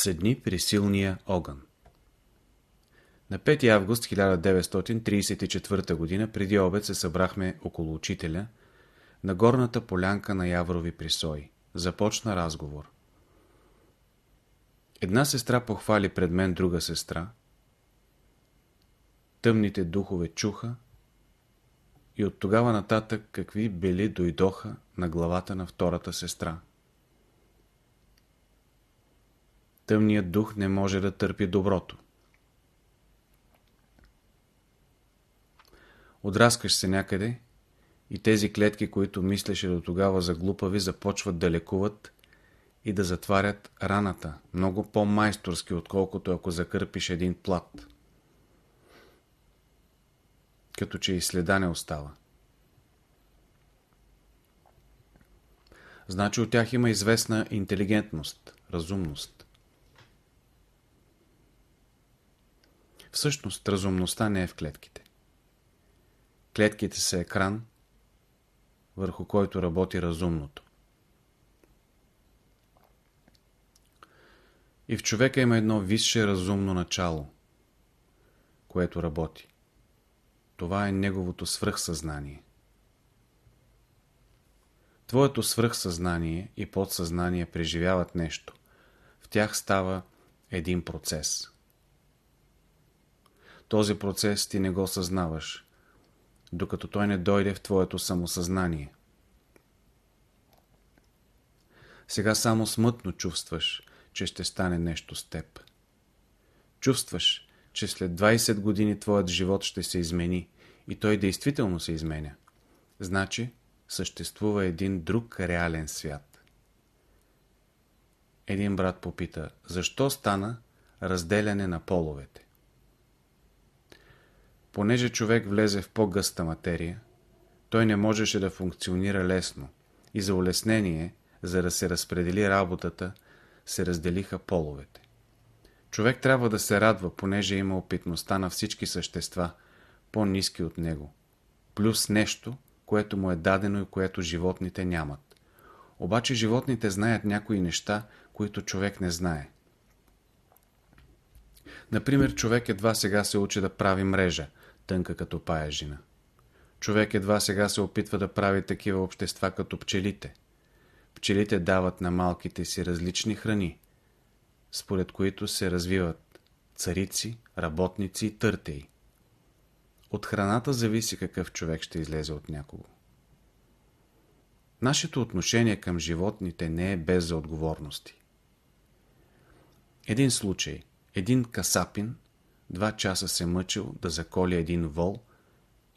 Седни при силния огън На 5 август 1934 г. преди обед се събрахме около учителя на горната полянка на Яврови присои. Започна разговор. Една сестра похвали пред мен друга сестра. Тъмните духове чуха и от тогава нататък какви бели дойдоха на главата на втората сестра. Тъмният дух не може да търпи доброто. Отраскаш се някъде и тези клетки, които мислеше до тогава за глупави, започват да лекуват и да затварят раната, много по-майсторски, отколкото ако закърпиш един плат. Като че и следа не остава. Значи от тях има известна интелигентност, разумност. Всъщност, разумността не е в клетките. Клетките са екран, върху който работи разумното. И в човека има едно висше разумно начало, което работи. Това е неговото свръхсъзнание. Твоето свръхсъзнание и подсъзнание преживяват нещо. В тях става един процес. Този процес ти не го съзнаваш, докато той не дойде в твоето самосъзнание. Сега само смътно чувстваш, че ще стане нещо с теб. Чувстваш, че след 20 години твоят живот ще се измени и той действително се изменя. Значи, съществува един друг реален свят. Един брат попита, защо стана разделяне на половете? Понеже човек влезе в по-гъста материя, той не можеше да функционира лесно и за улеснение, за да се разпредели работата, се разделиха половете. Човек трябва да се радва, понеже има опитността на всички същества, по-низки от него, плюс нещо, което му е дадено и което животните нямат. Обаче животните знаят някои неща, които човек не знае. Например, човек едва сега се учи да прави мрежа, тънка като паяжина. Човек едва сега се опитва да прави такива общества като пчелите. Пчелите дават на малките си различни храни, според които се развиват царици, работници и търтеи. От храната зависи какъв човек ще излезе от някого. Нашето отношение към животните не е без за отговорности. Един случай. Един касапин два часа се мъчил да заколи един вол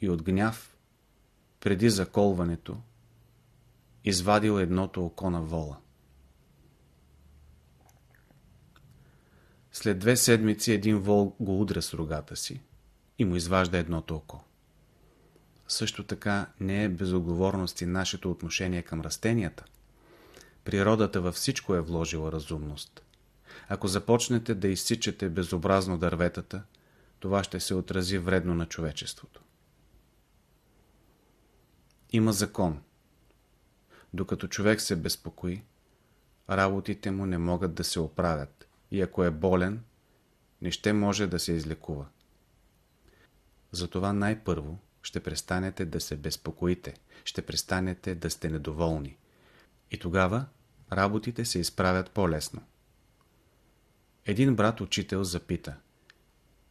и от гняв, преди заколването, извадил едното око на вола. След две седмици един вол го удря с рогата си и му изважда едното око. Също така не е безоговорност и нашето отношение към растенията. Природата във всичко е вложила разумност. Ако започнете да изсичате безобразно дърветата, това ще се отрази вредно на човечеството. Има закон. Докато човек се безпокои, работите му не могат да се оправят и ако е болен, не ще може да се излекува. Затова най-първо ще престанете да се безпокоите, ще престанете да сте недоволни. И тогава работите се изправят по-лесно. Един брат учител запита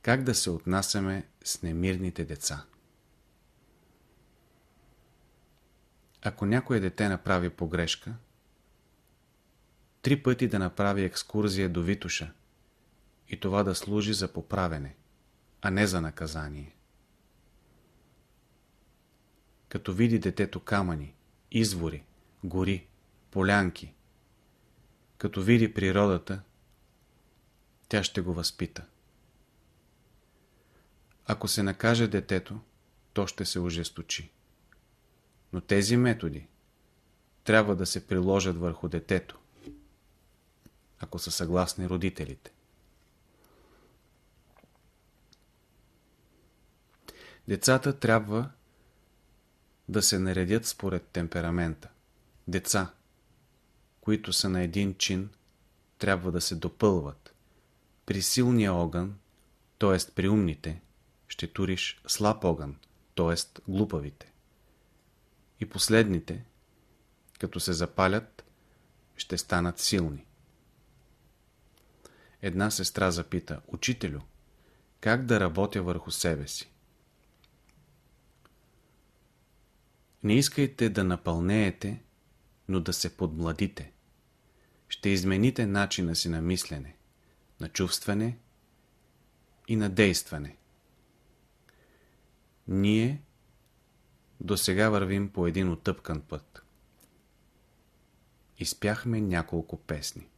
Как да се отнасяме с немирните деца? Ако някое дете направи погрешка, три пъти да направи екскурзия до Витуша и това да служи за поправене, а не за наказание. Като види детето камъни, извори, гори, полянки, като види природата, тя ще го възпита. Ако се накаже детето, то ще се ожесточи. Но тези методи трябва да се приложат върху детето, ако са съгласни родителите. Децата трябва да се наредят според темперамента. Деца, които са на един чин, трябва да се допълват. При силния огън, т.е. при умните, ще туриш слаб огън, т.е. глупавите. И последните, като се запалят, ще станат силни. Една сестра запита, Учителю, как да работя върху себе си? Не искайте да напълнеете, но да се подмладите. Ще измените начина си на мислене, на чувстване и на действане. Ние до сега вървим по един отъпкан път. Изпяхме няколко песни.